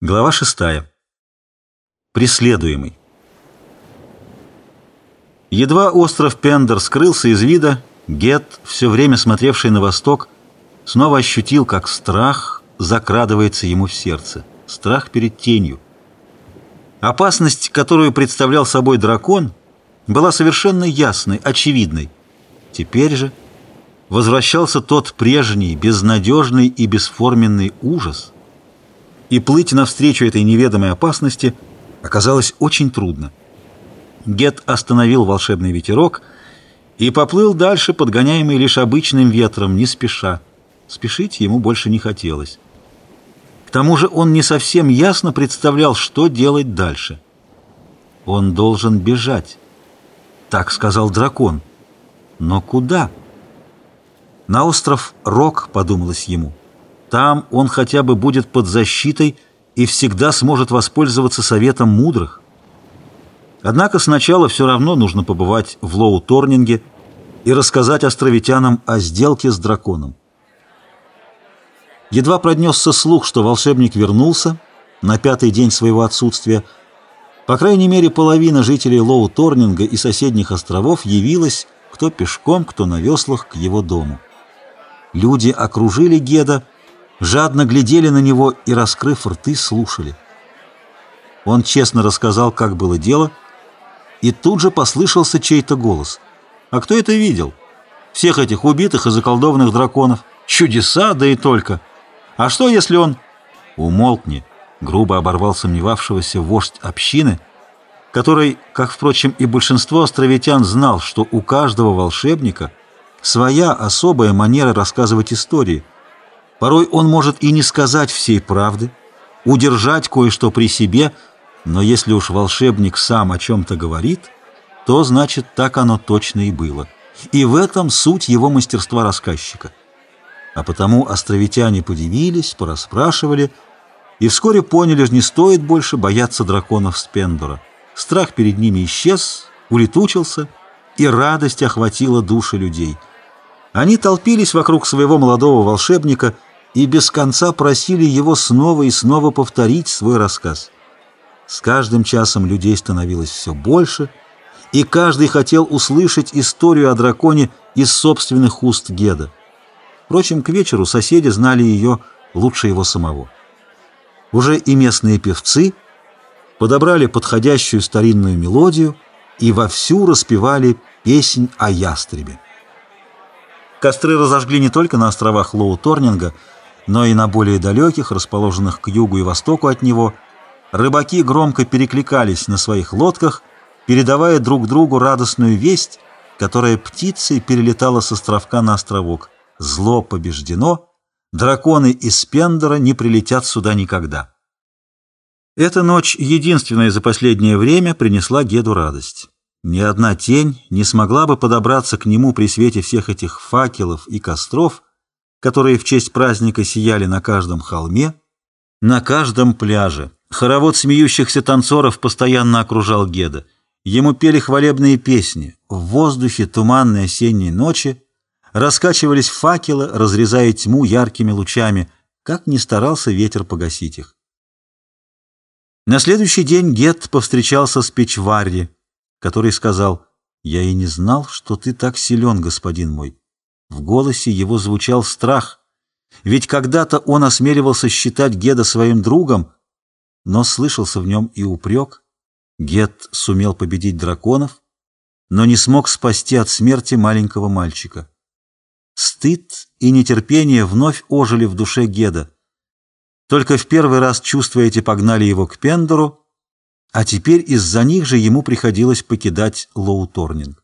Глава шестая. Преследуемый. Едва остров Пендер скрылся из вида, Гет, все время смотревший на восток, снова ощутил, как страх закрадывается ему в сердце. Страх перед тенью. Опасность, которую представлял собой дракон, была совершенно ясной, очевидной. Теперь же возвращался тот прежний, безнадежный и бесформенный ужас — и плыть навстречу этой неведомой опасности оказалось очень трудно. Гет остановил волшебный ветерок и поплыл дальше, подгоняемый лишь обычным ветром, не спеша. Спешить ему больше не хотелось. К тому же он не совсем ясно представлял, что делать дальше. Он должен бежать. Так сказал дракон. Но куда? На остров Рок, подумалось ему. Там он хотя бы будет под защитой и всегда сможет воспользоваться советом мудрых. Однако сначала все равно нужно побывать в Лоу-Торнинге и рассказать островитянам о сделке с драконом. Едва пронесся слух, что волшебник вернулся на пятый день своего отсутствия. По крайней мере, половина жителей Лоу-Торнинга и соседних островов явилась, кто пешком, кто на веслах, к его дому. Люди окружили Геда, жадно глядели на него и, раскрыв рты, слушали. Он честно рассказал, как было дело, и тут же послышался чей-то голос. «А кто это видел? Всех этих убитых и заколдованных драконов? Чудеса, да и только! А что, если он...» «Умолкни!» — грубо оборвал сомневавшегося вождь общины, который, как, впрочем, и большинство островитян, знал, что у каждого волшебника своя особая манера рассказывать истории — Порой он может и не сказать всей правды, удержать кое-что при себе, но если уж волшебник сам о чем-то говорит, то значит так оно точно и было. И в этом суть его мастерства рассказчика. А потому островитяне подивились, порасспрашивали, и вскоре поняли, что не стоит больше бояться драконов Спендора. Страх перед ними исчез, улетучился, и радость охватила души людей. Они толпились вокруг своего молодого волшебника – и без конца просили его снова и снова повторить свой рассказ. С каждым часом людей становилось все больше, и каждый хотел услышать историю о драконе из собственных уст Геда. Впрочем, к вечеру соседи знали ее лучше его самого. Уже и местные певцы подобрали подходящую старинную мелодию и вовсю распевали песнь о ястребе. Костры разожгли не только на островах Лоу-Торнинга, но и на более далеких, расположенных к югу и востоку от него, рыбаки громко перекликались на своих лодках, передавая друг другу радостную весть, которая птицей перелетала с островка на островок. Зло побеждено, драконы из Пендера не прилетят сюда никогда. Эта ночь, единственная за последнее время, принесла Геду радость. Ни одна тень не смогла бы подобраться к нему при свете всех этих факелов и костров, которые в честь праздника сияли на каждом холме, на каждом пляже. Хоровод смеющихся танцоров постоянно окружал Геда. Ему пели хвалебные песни. В воздухе туманной осенней ночи раскачивались факелы, разрезая тьму яркими лучами, как ни старался ветер погасить их. На следующий день Гет повстречался с Печварри, который сказал, «Я и не знал, что ты так силен, господин мой. В голосе его звучал страх, ведь когда-то он осмеливался считать Геда своим другом, но слышался в нем и упрек. Гед сумел победить драконов, но не смог спасти от смерти маленького мальчика. Стыд и нетерпение вновь ожили в душе Геда. Только в первый раз чувства эти погнали его к Пендору, а теперь из-за них же ему приходилось покидать Лоуторнинг.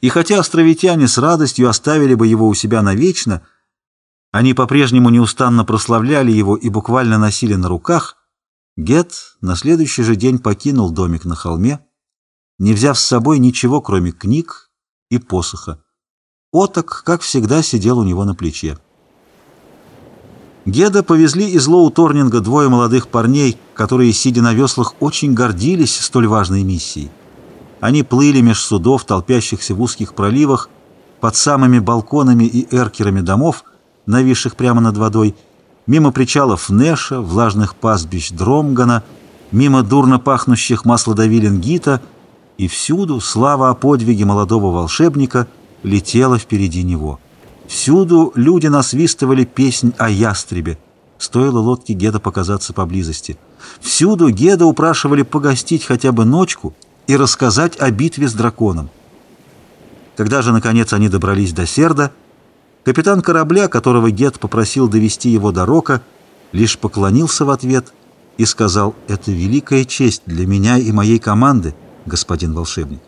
И хотя островитяне с радостью оставили бы его у себя навечно, они по-прежнему неустанно прославляли его и буквально носили на руках, Гет на следующий же день покинул домик на холме, не взяв с собой ничего, кроме книг и посоха. Оток, как всегда, сидел у него на плече. Геда повезли из Лоу-Торнинга двое молодых парней, которые, сидя на веслах, очень гордились столь важной миссией. Они плыли меж судов, толпящихся в узких проливах, под самыми балконами и эркерами домов, нависших прямо над водой, мимо причалов Неша, влажных пастбищ Дромгана, мимо дурно пахнущих маслодавилин Гита, и всюду слава о подвиге молодого волшебника летела впереди него. Всюду люди насвистывали песнь о ястребе, стоило лодке Геда показаться поблизости. Всюду Геда упрашивали погостить хотя бы ночку и рассказать о битве с драконом. Когда же, наконец, они добрались до Серда, капитан корабля, которого Гет попросил довести его до Рока, лишь поклонился в ответ и сказал «Это великая честь для меня и моей команды, господин волшебник».